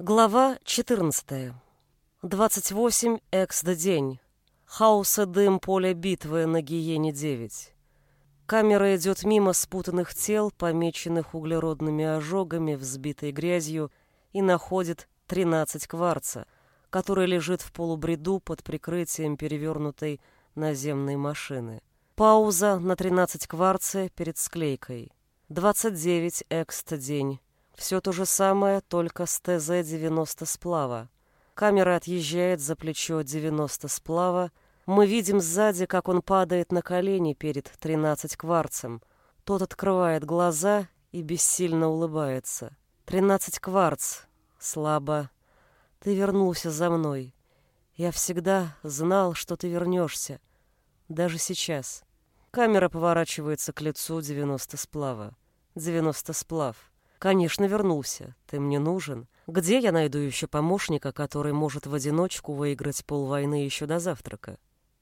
Глава 14. 28 экс-день. Хаос и дым поля битвы на Гиене-9. Камера идет мимо спутанных тел, помеченных углеродными ожогами, взбитой грязью, и находит 13 кварца, который лежит в полубреду под прикрытием перевернутой наземной машины. Пауза на 13 кварце перед склейкой. 29 экст-день. Все то же самое, только с ТЗ-90 сплава. Камера отъезжает за плечо 90 сплава. Мы видим сзади, как он падает на колени перед 13 кварцем. Тот открывает глаза и бессильно улыбается. 13 кварц. Слабо. Ты вернулся за мной. Я всегда знал, что ты вернешься. Даже сейчас. Камера поворачивается к лицу 90 сплава. 90 сплав. Конечно, вернулся. Ты мне нужен. Где я найду еще помощника, который может в одиночку выиграть полвойны еще до завтрака?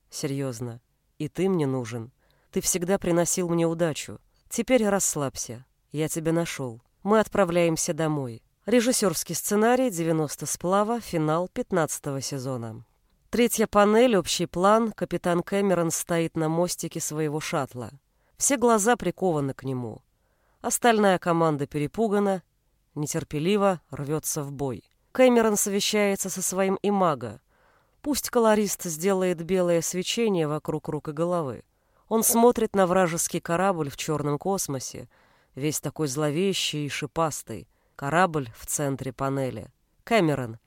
Серьезно. И ты мне нужен. Ты всегда приносил мне удачу. Теперь расслабься. Я тебя нашел. Мы отправляемся домой. Режиссерский сценарий 90 сплава, финал 15 сезона. Третья панель, общий план. Капитан Кэмерон стоит на мостике своего шаттла. Все глаза прикованы к нему. Остальная команда перепугана, нетерпеливо рвется в бой. Кэмерон совещается со своим имаго. Пусть колорист сделает белое свечение вокруг рук и головы. Он смотрит на вражеский корабль в черном космосе, весь такой зловещий и шипастый. Корабль в центре панели. Кэмерон.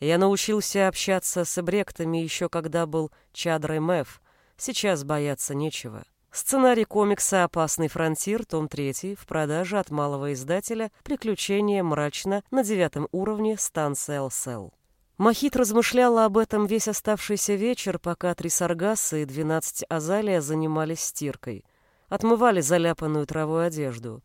Я научился общаться с эбректами еще когда был чадрой Мэв. Сейчас бояться нечего. Сценарий комикса «Опасный фронтир», том 3, в продаже от малого издателя «Приключения мрачно» на девятом уровне станция ЛСЛ. Махит размышляла об этом весь оставшийся вечер, пока три саргаса и двенадцать азалия занимались стиркой. Отмывали заляпанную травой одежду.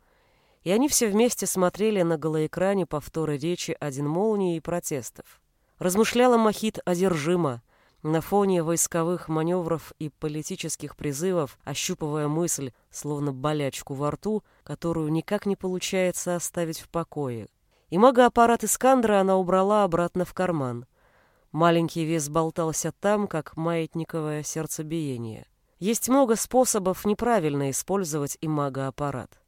И они все вместе смотрели на голоэкране повторы речи «Один молнии» и протестов. Размышляла Махит одержимо, на фоне войсковых маневров и политических призывов, ощупывая мысль, словно болячку во рту, которую никак не получается оставить в покое. И магоаппарат Искандра она убрала обратно в карман. Маленький вес болтался там, как маятниковое сердцебиение. Есть много способов неправильно использовать и магоаппарат.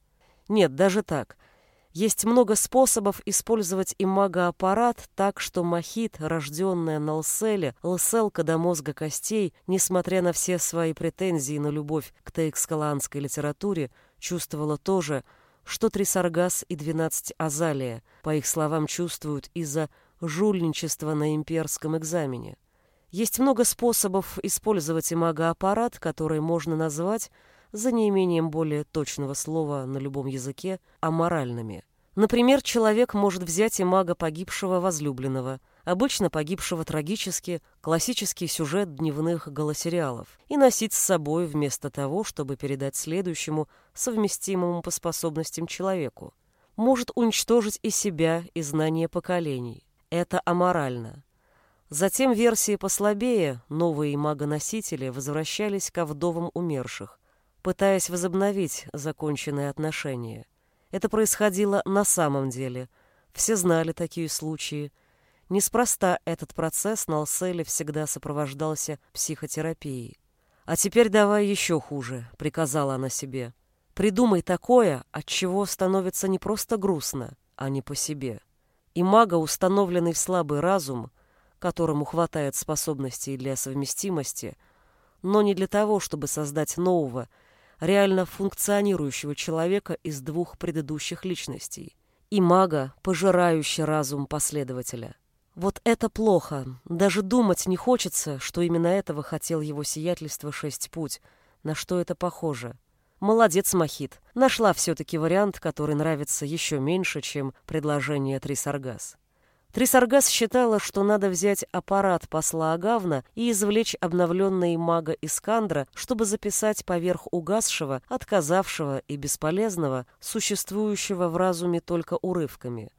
Нет, даже так — есть много способов использовать имагоаппарат так, что махит, рожденная на Лселе, лселка до мозга костей, несмотря на все свои претензии на любовь к тейкскаланской литературе, чувствовала то же, что Трисаргас и двенадцать Азалия, по их словам, чувствуют из-за жульничества на имперском экзамене. Есть много способов использовать имагоаппарат, который можно назвать за неимением более точного слова на любом языке, аморальными. Например, человек может взять и мага погибшего возлюбленного, обычно погибшего трагически, классический сюжет дневных голосериалов, и носить с собой вместо того, чтобы передать следующему, совместимому по способностям человеку. Может уничтожить и себя, и знания поколений. Это аморально. Затем версии послабее, новые магоносители возвращались ко вдовам умерших, пытаясь возобновить законченные отношения. Это происходило на самом деле. Все знали такие случаи. Неспроста этот процесс на Алселе всегда сопровождался психотерапией. «А теперь давай еще хуже», — приказала она себе. «Придумай такое, от чего становится не просто грустно, а не по себе». И мага, установленный в слабый разум, которому хватает способностей для совместимости, но не для того, чтобы создать нового, реально функционирующего человека из двух предыдущих личностей, и мага, пожирающий разум последователя. Вот это плохо. Даже думать не хочется, что именно этого хотел его сиятельство Шесть Путь. На что это похоже? Молодец, Махит. Нашла все-таки вариант, который нравится еще меньше, чем предложение Трисаргас. Трисаргас считала, что надо взять аппарат посла Агавна и извлечь обновленный мага Искандра, чтобы записать поверх угасшего, отказавшего и бесполезного, существующего в разуме только урывками.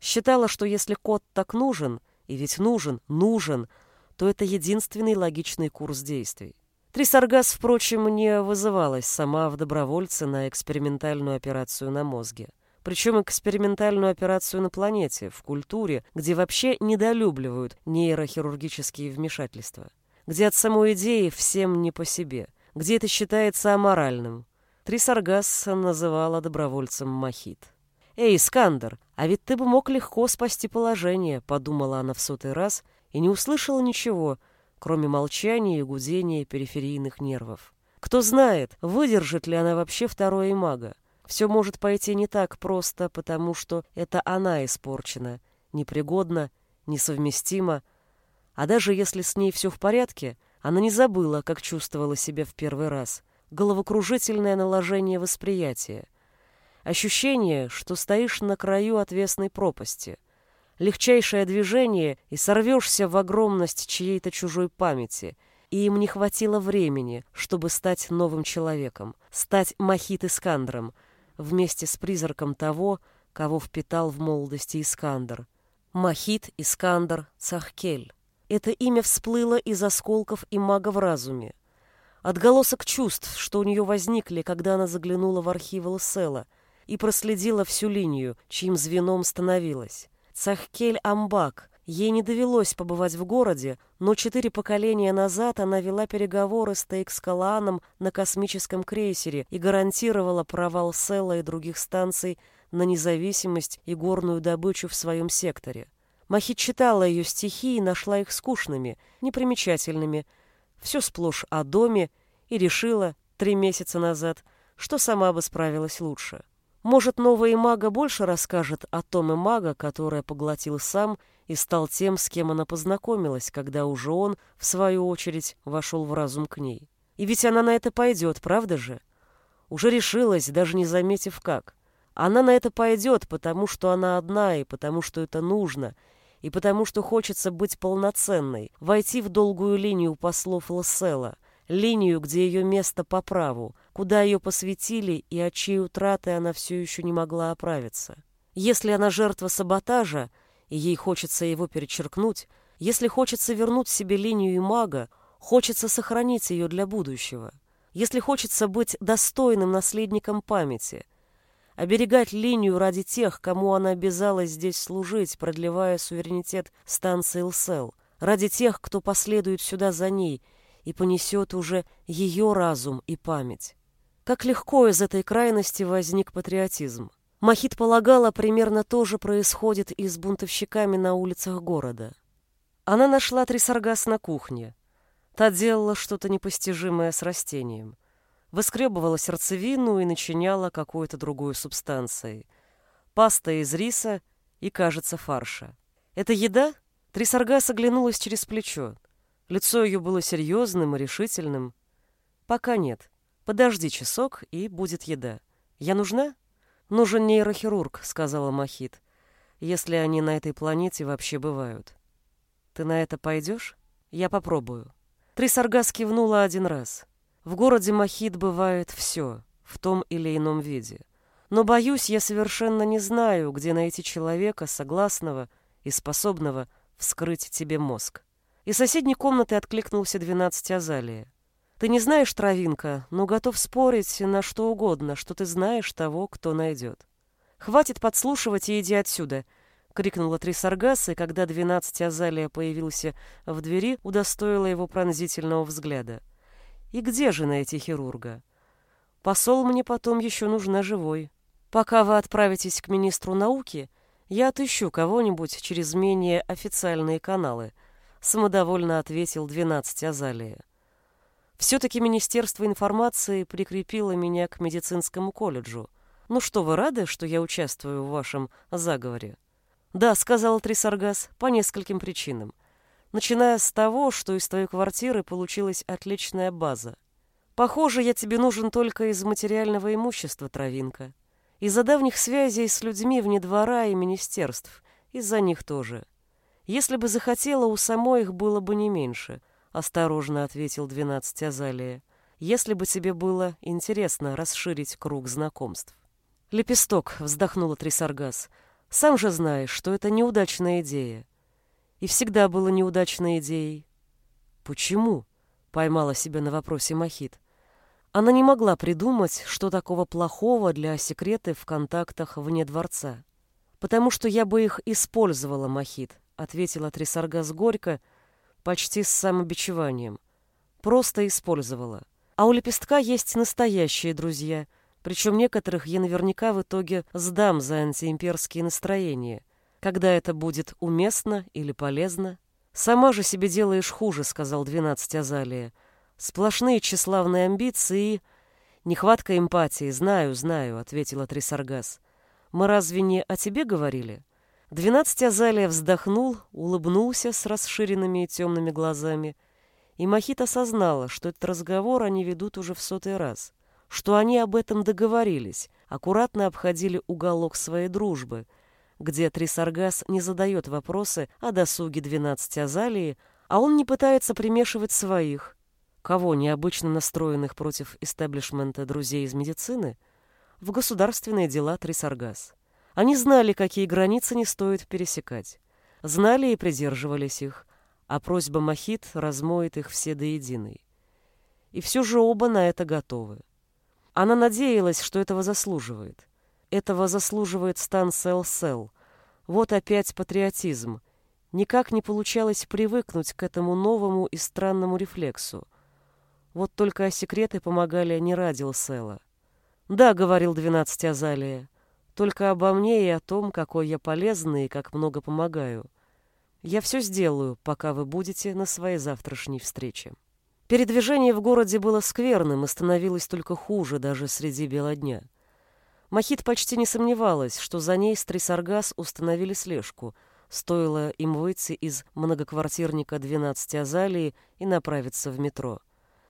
Считала, что если код так нужен, и ведь нужен, нужен, то это единственный логичный курс действий. Трисаргас, впрочем, не вызывалась сама в добровольце на экспериментальную операцию на мозге. Причем экспериментальную операцию на планете, в культуре, где вообще недолюбливают нейрохирургические вмешательства. Где от самой идеи всем не по себе. Где это считается аморальным. Трисаргас называла добровольцем Махит. «Эй, Скандер, а ведь ты бы мог легко спасти положение», — подумала она в сотый раз и не услышала ничего, кроме молчания и гудения периферийных нервов. Кто знает, выдержит ли она вообще второе мага. Все может пойти не так просто, потому что это она испорчена, непригодна, несовместима. А даже если с ней все в порядке, она не забыла, как чувствовала себя в первый раз. Головокружительное наложение восприятия. Ощущение, что стоишь на краю отвесной пропасти. Легчайшее движение, и сорвешься в огромность чьей-то чужой памяти. И им не хватило времени, чтобы стать новым человеком, стать Махит Искандром, вместе с призраком того, кого впитал в молодости Искандр. Махит Искандр Цахкель. Это имя всплыло из осколков и мага в разуме. Отголосок чувств, что у нее возникли, когда она заглянула в архивы Лсела — и проследила всю линию, чьим звеном становилась. Цахкель Амбак. Ей не довелось побывать в городе, но четыре поколения назад она вела переговоры с Тейкскалааном на космическом крейсере и гарантировала провал Села и других станций на независимость и горную добычу в своем секторе. Махит читала ее стихи и нашла их скучными, непримечательными, все сплошь о доме, и решила три месяца назад, что сама бы справилась лучше. Может, новая мага больше расскажет о том и мага, которая поглотил сам и стал тем, с кем она познакомилась, когда уже он, в свою очередь, вошел в разум к ней. И ведь она на это пойдет, правда же? Уже решилась, даже не заметив как. Она на это пойдет, потому что она одна, и потому что это нужно, и потому что хочется быть полноценной, войти в долгую линию послов Лассела, линию, где ее место по праву, куда ее посвятили и от чьей утраты она все еще не могла оправиться. Если она жертва саботажа, и ей хочется его перечеркнуть, если хочется вернуть себе линию и мага, хочется сохранить ее для будущего, если хочется быть достойным наследником памяти, оберегать линию ради тех, кому она обязалась здесь служить, продлевая суверенитет станции Лсел, ради тех, кто последует сюда за ней и понесет уже ее разум и память. Как легко из этой крайности возник патриотизм. Махит полагала, примерно то же происходит и с бунтовщиками на улицах города. Она нашла Трисаргас на кухне. Та делала что-то непостижимое с растением. Выскребывала сердцевину и начиняла какой-то другой субстанцией. Паста из риса и, кажется, фарша. «Это еда?» Трисаргас оглянулась через плечо. Лицо ее было серьезным и решительным. «Пока нет. Подожди часок, и будет еда. Я нужна?» «Нужен нейрохирург», — сказала Махит, «если они на этой планете вообще бывают». «Ты на это пойдешь?» «Я попробую». Трисаргас кивнула один раз. В городе Махит бывает все, в том или ином виде. Но, боюсь, я совершенно не знаю, где найти человека, согласного и способного вскрыть тебе мозг. Из соседней комнаты откликнулся двенадцать Азалия. «Ты не знаешь, Травинка, но готов спорить на что угодно, что ты знаешь того, кто найдет». «Хватит подслушивать и иди отсюда!» — крикнула Трисаргас, и когда двенадцать Азалия появился в двери, удостоила его пронзительного взгляда. «И где же найти хирурга?» «Посол мне потом еще нужна живой. Пока вы отправитесь к министру науки, я отыщу кого-нибудь через менее официальные каналы», самодовольно ответил двенадцать Азалия. Все-таки Министерство информации прикрепило меня к медицинскому колледжу. Ну что, вы рады, что я участвую в вашем заговоре? Да, сказал Трисаргас, по нескольким причинам. Начиная с того, что из твоей квартиры получилась отличная база. Похоже, я тебе нужен только из материального имущества, Травинка. Из-за давних связей с людьми вне двора и министерств. Из-за них тоже. Если бы захотела, у самой их было бы не меньше, осторожно ответил двенадцать Азалия. Если бы тебе было интересно расширить круг знакомств. Лепесток, вздохнула Трисаргас. Сам же знаешь, что это неудачная идея. И всегда была неудачной идеей. Почему? Поймала себя на вопросе Махит. Она не могла придумать, что такого плохого для секреты в контактах вне дворца. «Потому что я бы их использовала, Махит», — ответила Трисаргас горько, почти с самобичеванием. «Просто использовала. А у лепестка есть настоящие друзья, причем некоторых я наверняка в итоге сдам за антиимперские настроения, когда это будет уместно или полезно». «Сама же себе делаешь хуже», — сказал двенадцать Азалия. Сплошные тщеславные амбиции и... Нехватка эмпатии, знаю, знаю, ответила Трисаргас. Мы разве не о тебе говорили? Двенадцать Азалия вздохнул, улыбнулся с расширенными и темными глазами, и Махит осознала, что этот разговор они ведут уже в сотый раз, что они об этом договорились, аккуратно обходили уголок своей дружбы, где Трисаргас не задает вопросы о досуге двенадцати Азалии, а он не пытается примешивать своих, Кого, необычно настроенных против истеблишмента друзей из медицины? В государственные дела Трисаргас. Они знали, какие границы не стоит пересекать. Знали и придерживались их, а просьба Махит размоет их все до единой. И все же оба на это готовы. Она надеялась, что этого заслуживает. Этого заслуживает Стан Сел-Сел. Вот опять патриотизм. Никак не получалось привыкнуть к этому новому и странному рефлексу. Вот только секреты помогали не ради Лсела. «Да», — говорил двенадцать Азалия, — «только обо мне и о том, какой я полезный и как много помогаю. Я все сделаю, пока вы будете на своей завтрашней встрече». Передвижение в городе было скверным и становилось только хуже даже среди бела дня. Махит почти не сомневалась, что за ней с Трисаргас установили слежку, стоило им выйти из многоквартирника 12 Азалии и направиться в метро.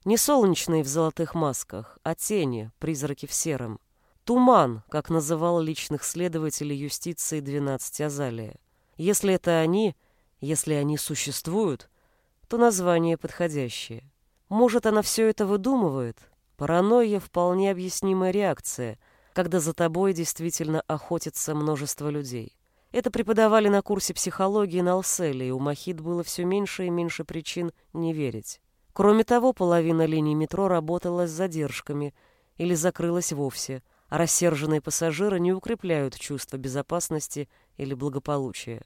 Не солнечные в золотых масках, а тени, призраки в сером. Туман, как называл личных следователей юстиции 12 Азалия. Если это они, если они существуют, то название подходящее. Может, она все это выдумывает? Паранойя — вполне объяснимая реакция, когда за тобой действительно охотится множество людей. Это преподавали на курсе психологии на Алселе, и у Махид было все меньше и меньше причин не верить. Кроме того, половина линий метро работала с задержками или закрылась вовсе, а рассерженные пассажиры не укрепляют чувство безопасности или благополучия.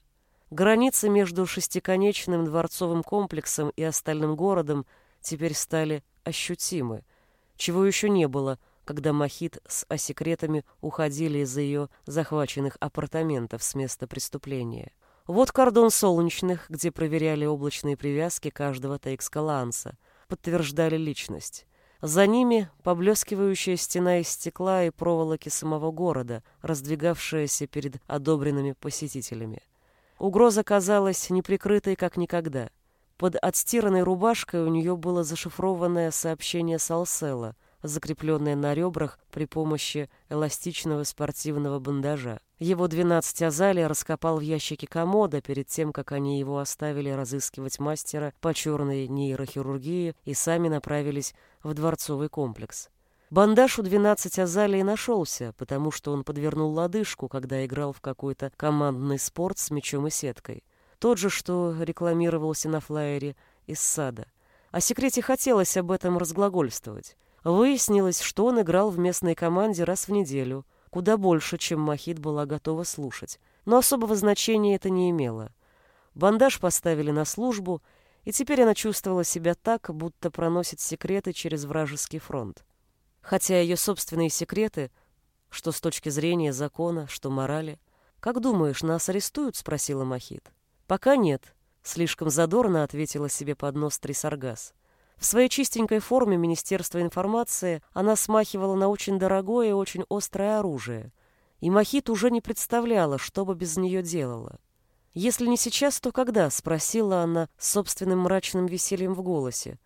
Границы между шестиконечным дворцовым комплексом и остальным городом теперь стали ощутимы, чего еще не было, когда Махит с осекретами уходили из ее захваченных апартаментов с места преступления. Вот кордон солнечных, где проверяли облачные привязки каждого тейкскаланса, подтверждали личность. За ними поблескивающая стена из стекла и проволоки самого города, раздвигавшаяся перед одобренными посетителями. Угроза казалась неприкрытой как никогда. Под отстиранной рубашкой у нее было зашифрованное сообщение Салсела, закрепленное на ребрах при помощи эластичного спортивного бандажа. Его двенадцать Азалия раскопал в ящике комода перед тем, как они его оставили разыскивать мастера по черной нейрохирургии и сами направились в дворцовый комплекс. Бандаж у двенадцать Азалии нашелся, потому что он подвернул лодыжку, когда играл в какой-то командный спорт с мячом и сеткой. Тот же, что рекламировался на флаере из сада. О секрете хотелось об этом разглагольствовать. Выяснилось, что он играл в местной команде раз в неделю – куда больше, чем Махит была готова слушать, но особого значения это не имело. Бандаж поставили на службу, и теперь она чувствовала себя так, будто проносит секреты через вражеский фронт. Хотя ее собственные секреты, что с точки зрения закона, что морали. «Как думаешь, нас арестуют?» — спросила Махит. «Пока нет», — слишком задорно ответила себе под нос Трисаргас. В своей чистенькой форме Министерства информации она смахивала на очень дорогое и очень острое оружие. И Махит уже не представляла, что бы без нее делала. «Если не сейчас, то когда?» — спросила она с собственным мрачным весельем в голосе.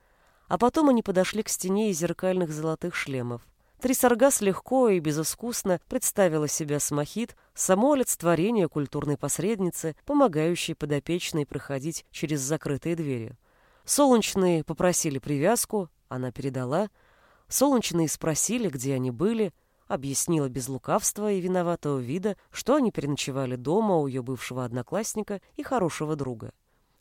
А потом они подошли к стене из зеркальных золотых шлемов. Трисаргас легко и безыскусно представила себя с Махит, само олицетворение культурной посредницы, помогающей подопечной проходить через закрытые двери. Солнечные попросили привязку, она передала. Солнечные спросили, где они были, объяснила без лукавства и виноватого вида, что они переночевали дома у ее бывшего одноклассника и хорошего друга.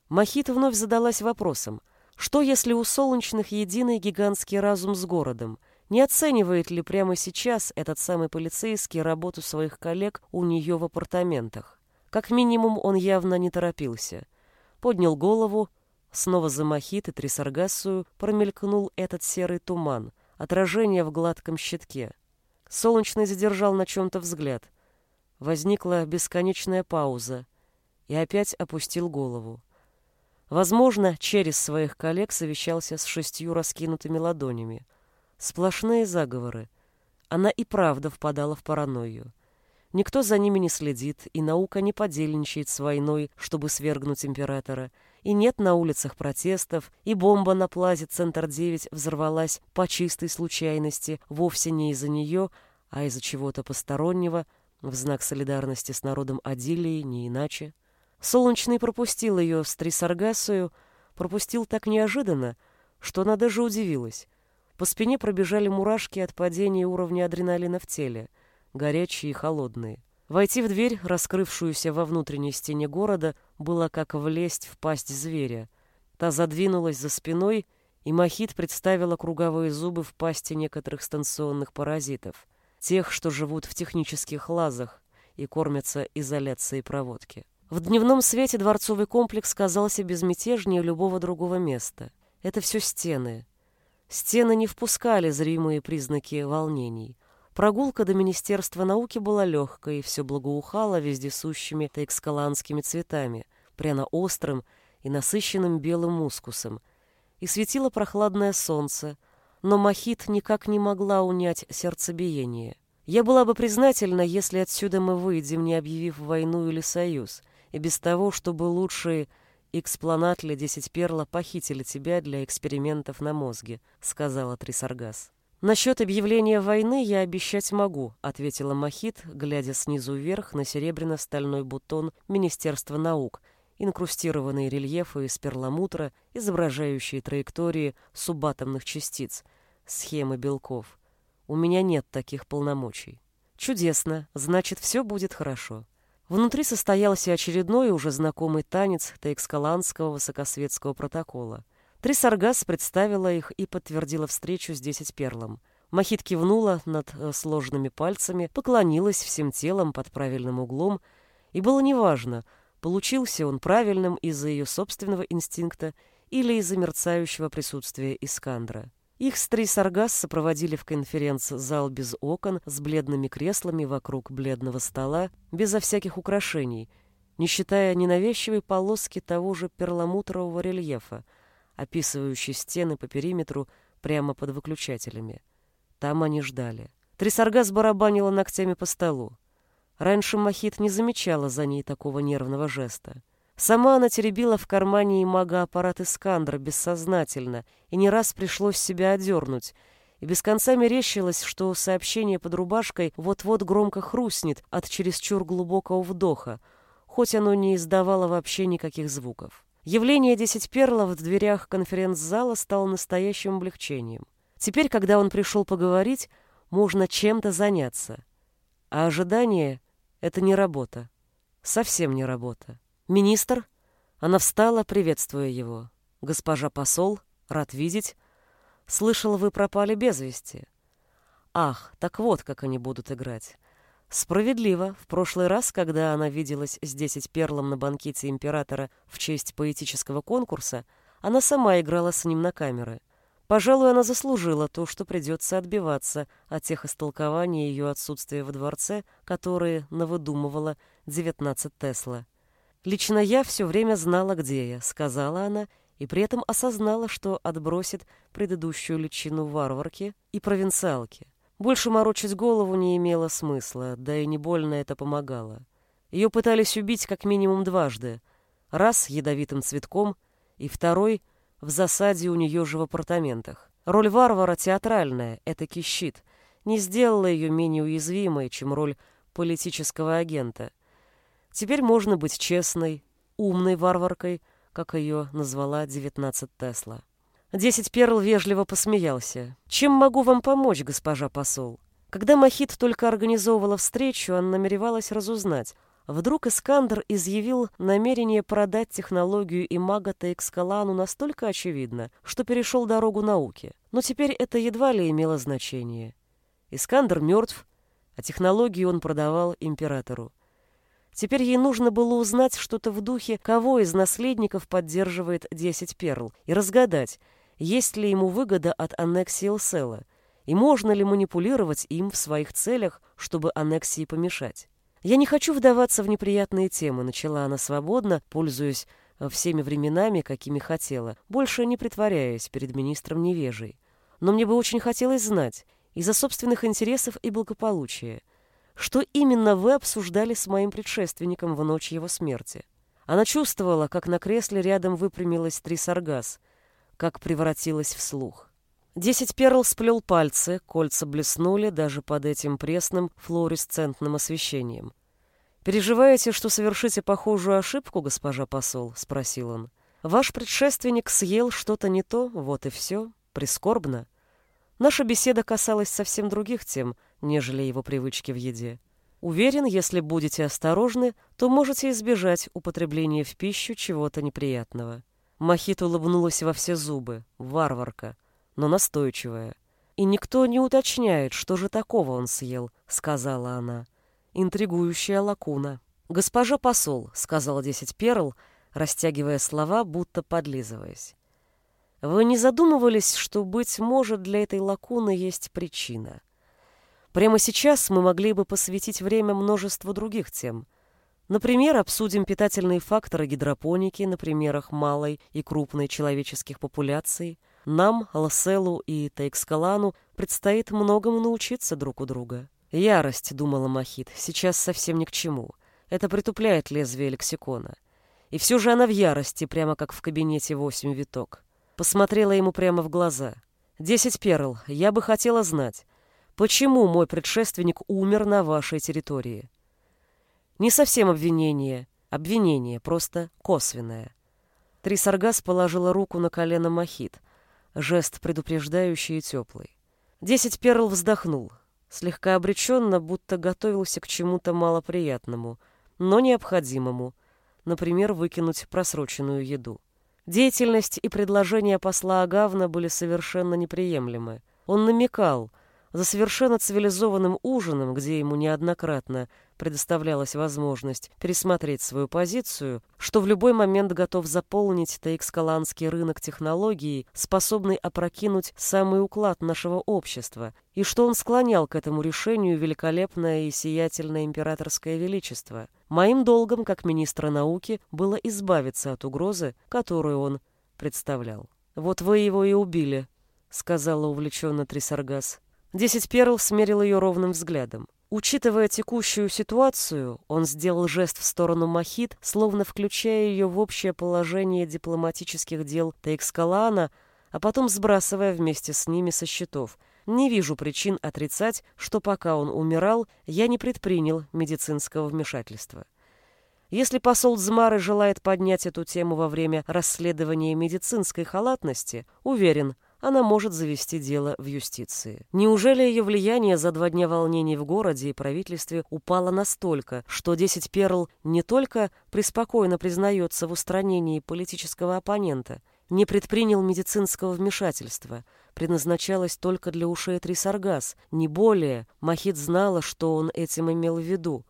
Махит вновь задалась вопросом, что если у солнечных единый гигантский разум с городом, Не оценивает ли прямо сейчас этот самый полицейский работу своих коллег у нее в апартаментах? Как минимум он явно не торопился. Поднял голову, снова за мохит и трисаргассую промелькнул этот серый туман, отражение в гладком щитке. Солнечный задержал на чем-то взгляд. Возникла бесконечная пауза, и опять опустил голову. Возможно, через своих коллег совещался с шестью раскинутыми ладонями. Сплошные заговоры. Она и правда впадала в паранойю. Никто за ними не следит, и наука не подельничает с войной, чтобы свергнуть императора. И нет на улицах протестов, и бомба на плазе Центр-9 взорвалась по чистой случайности, вовсе не из-за нее, а из-за чего-то постороннего, в знак солидарности с народом Адилии, не иначе. Солнечный пропустил ее с Трисаргасою, пропустил так неожиданно, что она даже удивилась. По спине пробежали мурашки от падения уровня адреналина в теле, горячие и холодные. Войти в дверь, раскрывшуюся во внутренней стене города, было как влезть в пасть зверя. Та задвинулась за спиной, и Махит представила круговые зубы в пасти некоторых станционных паразитов, тех, что живут в технических лазах и кормятся изоляцией проводки. В дневном свете дворцовый комплекс казался безмятежнее любого другого места. Это все стены. Стены не впускали зримые признаки волнений. Прогулка до Министерства науки была легкой, и все благоухало вездесущими тайкскаланскими цветами, пряно-острым и насыщенным белым мускусом, и светило прохладное солнце, но Махит никак не могла унять сердцебиение. Я была бы признательна, если отсюда мы выйдем, не объявив войну или союз, и без того, чтобы лучшие экспланатли десять перла похитили тебя для экспериментов на мозге», — сказала Трисаргас. «Насчет объявления войны я обещать могу», — ответила Махит, глядя снизу вверх на серебряно-стальной бутон Министерства наук, инкрустированные рельефы из перламутра, изображающие траектории субатомных частиц, схемы белков. У меня нет таких полномочий. Чудесно, значит, все будет хорошо. Внутри состоялся очередной уже знакомый танец Тейкскаланского высокосветского протокола. Трисаргас представила их и подтвердила встречу с десять перлом. Махит кивнула над э, сложными пальцами, поклонилась всем телом под правильным углом, и было неважно, получился он правильным из-за ее собственного инстинкта или из-за мерцающего присутствия Искандра. Их с Трейсаргас сопроводили в конференц-зал без окон, с бледными креслами вокруг бледного стола, безо всяких украшений, не считая ненавязчивой полоски того же перламутрового рельефа, описывающей стены по периметру прямо под выключателями. Там они ждали. Трисаргас барабанила ногтями по столу. Раньше Махит не замечала за ней такого нервного жеста. Сама она теребила в кармане и мага-аппарат Искандра бессознательно, и не раз пришлось себя одернуть, и без конца мерещилось, что сообщение под рубашкой вот-вот громко хрустнет от чересчур глубокого вдоха, хоть оно не издавало вообще никаких звуков. Явление десять перлов в дверях конференц-зала стало настоящим облегчением. Теперь, когда он пришел поговорить, можно чем-то заняться. А ожидание — это не работа. Совсем не работа. «Министр?» Она встала, приветствуя его. «Госпожа посол, рад видеть. Слышал, вы пропали без вести». «Ах, так вот, как они будут играть». Справедливо. В прошлый раз, когда она виделась с десять перлом на банкете императора в честь поэтического конкурса, она сама играла с ним на камеры. Пожалуй, она заслужила то, что придется отбиваться от тех истолкований ее отсутствия во дворце, которые навыдумывала 19 Тесла. «Лично я все время знала, где я», — сказала она, и при этом осознала, что отбросит предыдущую личину варварки и провинциалки. Больше морочить голову не имело смысла, да и не больно это помогало. Ее пытались убить как минимум дважды. Раз ядовитым цветком, и второй — в засаде у нее же в апартаментах. Роль варвара театральная, это щит, не сделала ее менее уязвимой, чем роль политического агента — Теперь можно быть честной, умной варваркой, как ее назвала 19 Тесла. Десять перл вежливо посмеялся. «Чем могу вам помочь, госпожа посол?» Когда Махит только организовывала встречу, она намеревалась разузнать, Вдруг Искандр изъявил намерение продать технологию имага Тейкскалану настолько очевидно, что перешел дорогу науки. Но теперь это едва ли имело значение. Искандр мертв, а технологию он продавал императору. Теперь ей нужно было узнать что-то в духе, кого из наследников поддерживает 10 перл, и разгадать, есть ли ему выгода от аннексии Элсела, и можно ли манипулировать им в своих целях, чтобы аннексии помешать. «Я не хочу вдаваться в неприятные темы», — начала она свободно, пользуясь э, всеми временами, какими хотела, больше не притворяясь перед министром невежей. «Но мне бы очень хотелось знать, из-за собственных интересов и благополучия, что именно вы обсуждали с моим предшественником в ночь его смерти?» Она чувствовала, как на кресле рядом выпрямилась Трисаргас, как превратилась в слух. Десять перл сплел пальцы, кольца блеснули даже под этим пресным флуоресцентным освещением. «Переживаете, что совершите похожую ошибку, госпожа посол?» — спросил он. «Ваш предшественник съел что-то не то, вот и все. Прискорбно. Наша беседа касалась совсем других тем, нежели его привычки в еде. Уверен, если будете осторожны, то можете избежать употребления в пищу чего-то неприятного». Махит улыбнулась во все зубы. Варварка но настойчивая. «И никто не уточняет, что же такого он съел», — сказала она. Интригующая лакуна. «Госпожа посол», — сказал десять перл, растягивая слова, будто подлизываясь. «Вы не задумывались, что, быть может, для этой лакуны есть причина? Прямо сейчас мы могли бы посвятить время множеству других тем. Например, обсудим питательные факторы гидропоники на примерах малой и крупной человеческих популяций — нам, Ласелу и Тейкскалану, предстоит многому научиться друг у друга. Ярость, думала Махит, сейчас совсем ни к чему. Это притупляет лезвие лексикона. И все же она в ярости, прямо как в кабинете восемь виток. Посмотрела ему прямо в глаза. «Десять перл, я бы хотела знать, почему мой предшественник умер на вашей территории?» Не совсем обвинение, обвинение, просто косвенное. Трисаргас положила руку на колено Махит, жест предупреждающий и теплый. Десять перл вздохнул, слегка обреченно, будто готовился к чему-то малоприятному, но необходимому, например, выкинуть просроченную еду. Деятельность и предложения посла Агавна были совершенно неприемлемы. Он намекал, за совершенно цивилизованным ужином, где ему неоднократно предоставлялась возможность пересмотреть свою позицию, что в любой момент готов заполнить таикскаланский рынок технологий, способный опрокинуть самый уклад нашего общества, и что он склонял к этому решению великолепное и сиятельное императорское величество. Моим долгом, как министра науки, было избавиться от угрозы, которую он представлял. «Вот вы его и убили», — сказала увлеченно Трисаргас. Десять перл смерил ее ровным взглядом. Учитывая текущую ситуацию, он сделал жест в сторону Махит, словно включая ее в общее положение дипломатических дел Тейкскалана, а потом сбрасывая вместе с ними со счетов. Не вижу причин отрицать, что пока он умирал, я не предпринял медицинского вмешательства. Если посол Змары желает поднять эту тему во время расследования медицинской халатности, уверен – она может завести дело в юстиции. Неужели ее влияние за два дня волнений в городе и правительстве упало настолько, что 10 перл не только преспокойно признается в устранении политического оппонента, не предпринял медицинского вмешательства, предназначалось только для ушей Трисаргас, не более, Махит знала, что он этим имел в виду,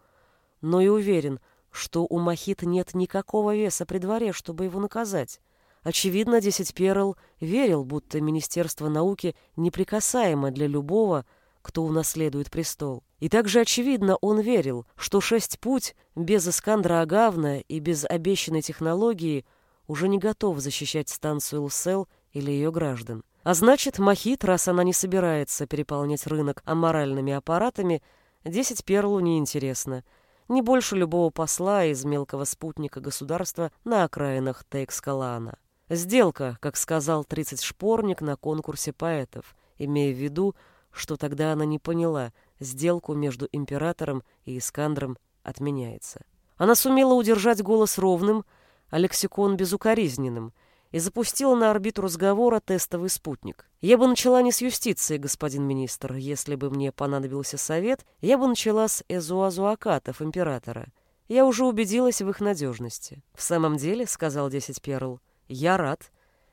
но и уверен, что у Махит нет никакого веса при дворе, чтобы его наказать. Очевидно, Десять Перл верил, будто Министерство науки неприкасаемо для любого, кто унаследует престол. И также очевидно, он верил, что шесть путь без Искандра Агавна и без обещанной технологии уже не готов защищать станцию Лсел или ее граждан. А значит, Махит, раз она не собирается переполнять рынок аморальными аппаратами, десять перлу неинтересно. Не больше любого посла из мелкого спутника государства на окраинах Тейкскалана. Сделка, как сказал тридцать шпорник на конкурсе поэтов, имея в виду, что тогда она не поняла, сделку между императором и Искандром отменяется. Она сумела удержать голос ровным, а лексикон безукоризненным, и запустила на орбиту разговора тестовый спутник. Я бы начала не с юстиции, господин министр, если бы мне понадобился совет, я бы начала с эзуазуакатов императора. Я уже убедилась в их надежности. В самом деле, сказал десять перл, я рад.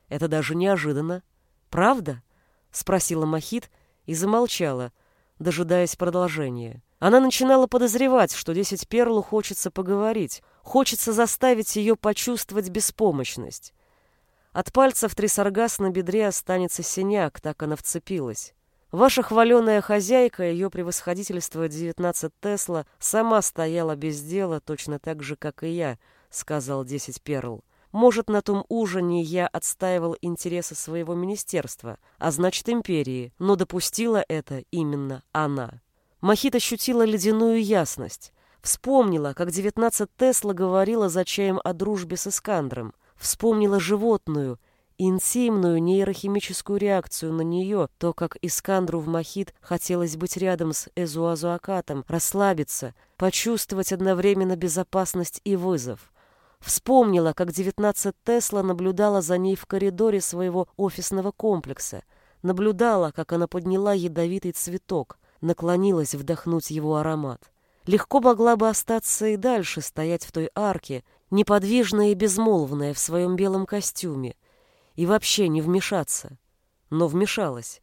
Это даже неожиданно. Правда? Спросила Махит и замолчала, дожидаясь продолжения. Она начинала подозревать, что десять перлу хочется поговорить, хочется заставить ее почувствовать беспомощность. От пальцев Трисаргас на бедре останется синяк, так она вцепилась. Ваша хваленая хозяйка, ее превосходительство 19 Тесла, сама стояла без дела точно так же, как и я, сказал 10 Перл. Может, на том ужине я отстаивал интересы своего министерства, а значит империи, но допустила это именно она. Махит ощутила ледяную ясность. Вспомнила, как 19 Тесла говорила за чаем о дружбе с Искандром. Вспомнила животную, интимную нейрохимическую реакцию на нее, то, как Искандру в Махит хотелось быть рядом с Эзуазуакатом, расслабиться, почувствовать одновременно безопасность и вызов. Вспомнила, как 19 Тесла наблюдала за ней в коридоре своего офисного комплекса, наблюдала, как она подняла ядовитый цветок, наклонилась вдохнуть его аромат. Легко могла бы остаться и дальше стоять в той арке, неподвижная и безмолвная в своем белом костюме, и вообще не вмешаться. Но вмешалась.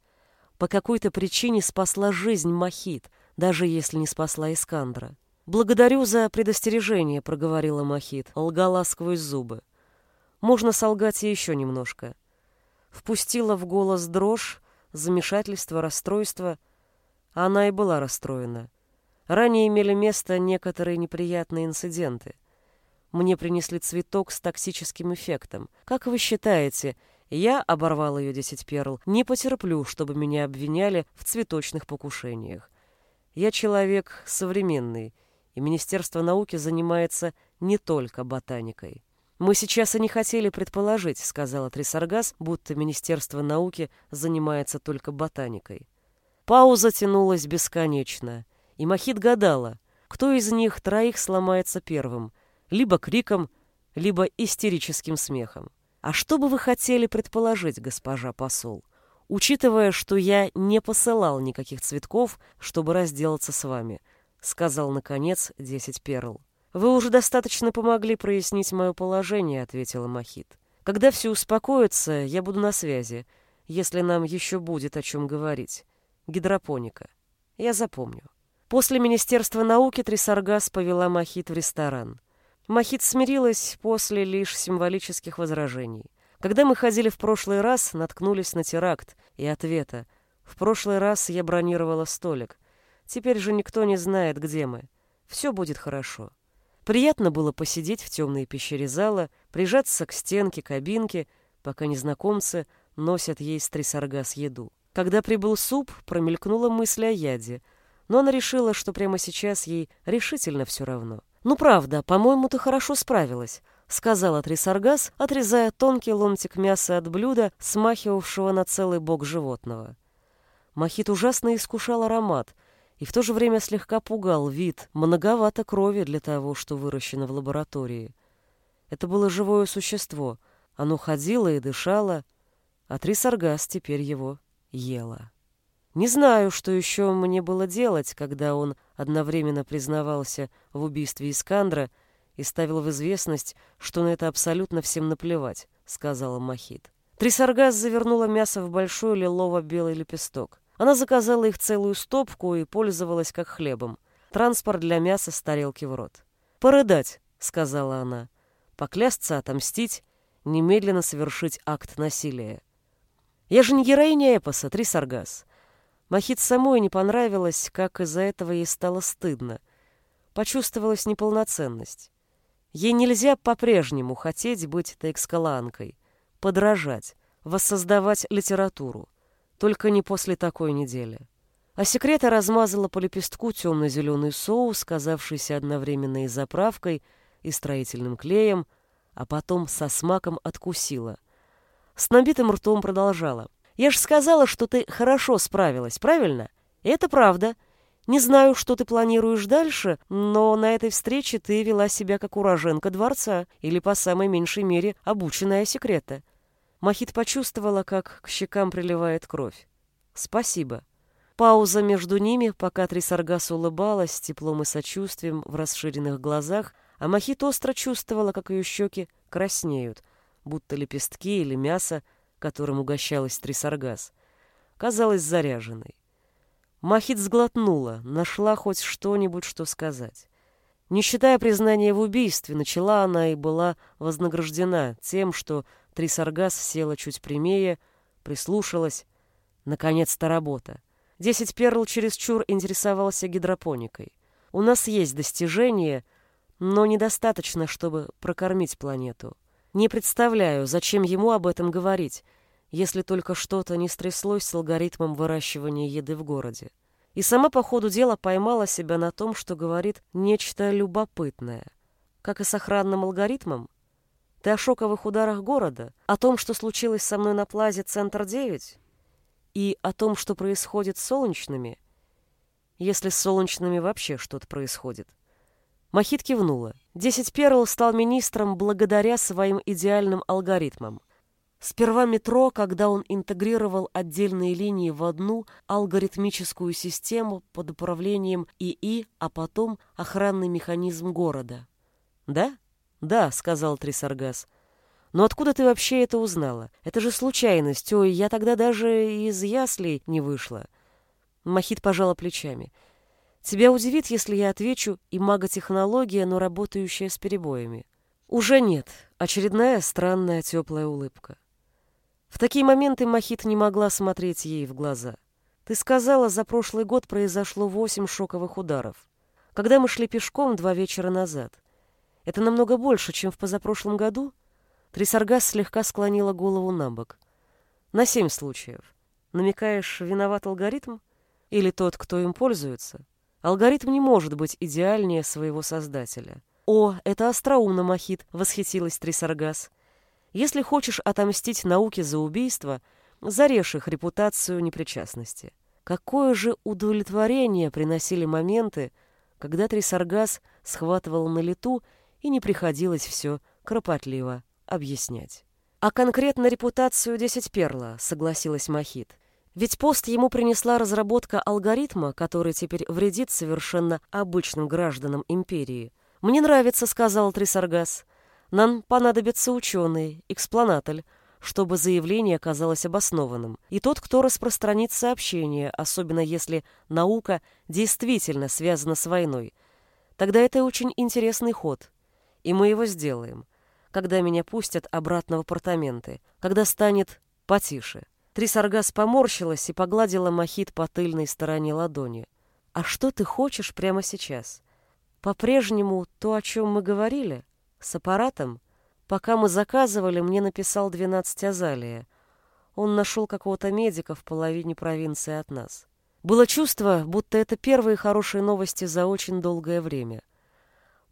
По какой-то причине спасла жизнь Махит, даже если не спасла Искандра. «Благодарю за предостережение», — проговорила Махит, лгала сквозь зубы. «Можно солгать еще немножко». Впустила в голос дрожь, замешательство, расстройство. Она и была расстроена. Ранее имели место некоторые неприятные инциденты. Мне принесли цветок с токсическим эффектом. Как вы считаете, я оборвал ее десять перл, не потерплю, чтобы меня обвиняли в цветочных покушениях. Я человек современный, и Министерство науки занимается не только ботаникой. Мы сейчас и не хотели предположить, сказала Трисаргас, будто Министерство науки занимается только ботаникой. Пауза тянулась бесконечно, и Махит гадала, кто из них троих сломается первым — либо криком, либо истерическим смехом. А что бы вы хотели предположить, госпожа посол, учитывая, что я не посылал никаких цветков, чтобы разделаться с вами, сказал наконец десять перл. Вы уже достаточно помогли прояснить мое положение, ответила Махит. Когда все успокоится, я буду на связи, если нам еще будет о чем говорить. Гидропоника. Я запомню. После Министерства науки Трисаргас повела Махит в ресторан. Махит смирилась после лишь символических возражений. Когда мы ходили в прошлый раз, наткнулись на теракт и ответа. В прошлый раз я бронировала столик. Теперь же никто не знает, где мы. Все будет хорошо. Приятно было посидеть в темной пещере зала, прижаться к стенке кабинки, пока незнакомцы носят ей с трисаргас еду. Когда прибыл суп, промелькнула мысль о яде, но она решила, что прямо сейчас ей решительно все равно. «Ну правда, по-моему, ты хорошо справилась», — сказала Трисаргас, отрезая тонкий ломтик мяса от блюда, смахивавшего на целый бок животного. Махит ужасно искушал аромат и в то же время слегка пугал вид, многовато крови для того, что выращено в лаборатории. Это было живое существо, оно ходило и дышало, а Трисаргас теперь его ела. Не знаю, что еще мне было делать, когда он одновременно признавался в убийстве Искандра и ставил в известность, что на это абсолютно всем наплевать, сказала Махит. Трисаргас завернула мясо в большой лилово-белый лепесток. Она заказала их целую стопку и пользовалась как хлебом. Транспорт для мяса с тарелки в рот. «Порыдать», — сказала она. «Поклясться, отомстить, немедленно совершить акт насилия». «Я же не героиня эпоса, Трисаргас. Махит самой не понравилось, как из-за этого ей стало стыдно. Почувствовалась неполноценность. Ей нельзя по-прежнему хотеть быть тайкскаланкой, подражать, воссоздавать литературу. Только не после такой недели. А секрета размазала по лепестку темно-зеленый соус, казавшийся одновременно и заправкой, и строительным клеем, а потом со смаком откусила. С набитым ртом продолжала. Я же сказала, что ты хорошо справилась, правильно? Это правда. Не знаю, что ты планируешь дальше, но на этой встрече ты вела себя как уроженка дворца или, по самой меньшей мере, обученная секрета. Махит почувствовала, как к щекам приливает кровь. Спасибо. Пауза между ними, пока Трисаргас улыбалась с теплом и сочувствием в расширенных глазах, а Махит остро чувствовала, как ее щеки краснеют, будто лепестки или мясо, которым угощалась Трисаргас, казалась заряженной. Махит сглотнула, нашла хоть что-нибудь, что сказать. Не считая признания в убийстве, начала она и была вознаграждена тем, что Трисаргас села чуть прямее, прислушалась. Наконец-то работа. Десять перл чересчур интересовался гидропоникой. У нас есть достижения, но недостаточно, чтобы прокормить планету. Не представляю, зачем ему об этом говорить, если только что-то не стряслось с алгоритмом выращивания еды в городе. И сама по ходу дела поймала себя на том, что говорит нечто любопытное. Как и с охранным алгоритмом? Ты о шоковых ударах города? О том, что случилось со мной на плазе Центр-9? И о том, что происходит с солнечными? Если с солнечными вообще что-то происходит. Махит кивнула. Десять Перл стал министром благодаря своим идеальным алгоритмам. Сперва метро, когда он интегрировал отдельные линии в одну алгоритмическую систему под управлением ИИ, а потом охранный механизм города. «Да? Да», — сказал Трисаргас. «Но откуда ты вообще это узнала? Это же случайность. Ой, я тогда даже из яслей не вышла». Махит пожала плечами. Тебя удивит, если я отвечу и маготехнология, но работающая с перебоями. Уже нет. Очередная странная теплая улыбка. В такие моменты Махит не могла смотреть ей в глаза. Ты сказала, за прошлый год произошло восемь шоковых ударов. Когда мы шли пешком два вечера назад. Это намного больше, чем в позапрошлом году? Трисаргас слегка склонила голову на бок. На семь случаев. Намекаешь, виноват алгоритм? Или тот, кто им пользуется? Алгоритм не может быть идеальнее своего создателя. «О, это остроумно, Махит!» — восхитилась Трисаргас. «Если хочешь отомстить науке за убийство, зарежь их репутацию непричастности». Какое же удовлетворение приносили моменты, когда Трисаргас схватывал на лету и не приходилось все кропотливо объяснять. «А конкретно репутацию десять перла», — согласилась Махит. Ведь пост ему принесла разработка алгоритма, который теперь вредит совершенно обычным гражданам империи. «Мне нравится», — сказал Трисаргас. «Нам понадобятся ученые, экспланатель, чтобы заявление оказалось обоснованным. И тот, кто распространит сообщение, особенно если наука действительно связана с войной. Тогда это очень интересный ход. И мы его сделаем. Когда меня пустят обратно в апартаменты. Когда станет потише». Трисаргас поморщилась и погладила Махит по тыльной стороне ладони. «А что ты хочешь прямо сейчас? По-прежнему то, о чем мы говорили? С аппаратом? Пока мы заказывали, мне написал 12 Азалия. Он нашел какого-то медика в половине провинции от нас. Было чувство, будто это первые хорошие новости за очень долгое время.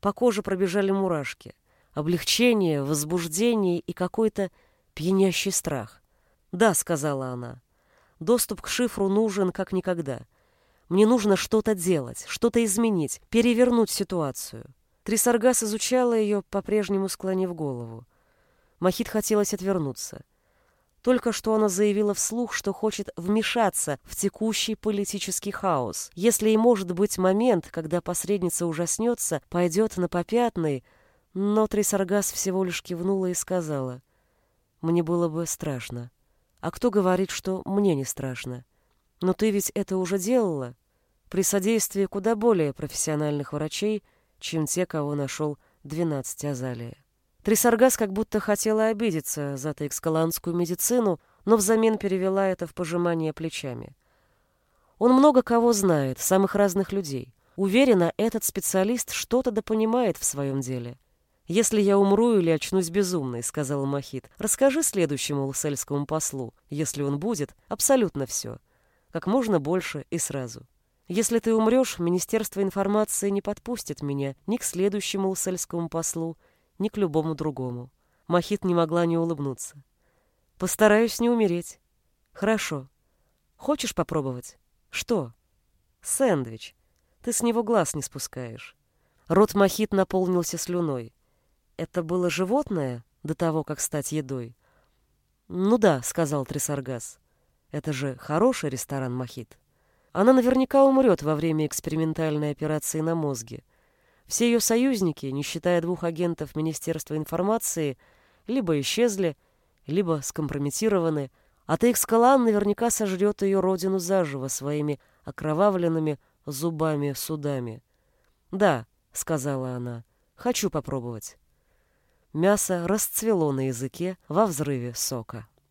По коже пробежали мурашки. Облегчение, возбуждение и какой-то пьянящий страх. «Да», — сказала она, — «доступ к шифру нужен как никогда. Мне нужно что-то делать, что-то изменить, перевернуть ситуацию». Трисаргас изучала ее, по-прежнему склонив голову. Махит хотелось отвернуться. Только что она заявила вслух, что хочет вмешаться в текущий политический хаос. Если и может быть момент, когда посредница ужаснется, пойдет на попятный, но Трисаргас всего лишь кивнула и сказала, «Мне было бы страшно». А кто говорит, что мне не страшно? Но ты ведь это уже делала при содействии куда более профессиональных врачей, чем те, кого нашел 12 Азалия. Трисаргас как будто хотела обидеться за тейкскаланскую медицину, но взамен перевела это в пожимание плечами. Он много кого знает, самых разных людей. Уверена, этот специалист что-то допонимает в своем деле. «Если я умру или очнусь безумной», — сказал Махит, — «расскажи следующему лусельскому послу, если он будет, абсолютно все. Как можно больше и сразу. Если ты умрешь, Министерство информации не подпустит меня ни к следующему лусельскому послу, ни к любому другому». Махит не могла не улыбнуться. «Постараюсь не умереть». «Хорошо. Хочешь попробовать?» «Что?» «Сэндвич. Ты с него глаз не спускаешь». Рот Махит наполнился слюной. Это было животное до того, как стать едой? Ну да, сказал Трисаргас. Это же хороший ресторан Махит. Она наверняка умрет во время экспериментальной операции на мозге. Все ее союзники, не считая двух агентов Министерства информации, либо исчезли, либо скомпрометированы, а Тейкскалан наверняка сожрет ее родину заживо своими окровавленными зубами-судами. «Да», — сказала она, — «хочу попробовать». Мясо расцвело на языке во взрыве сока.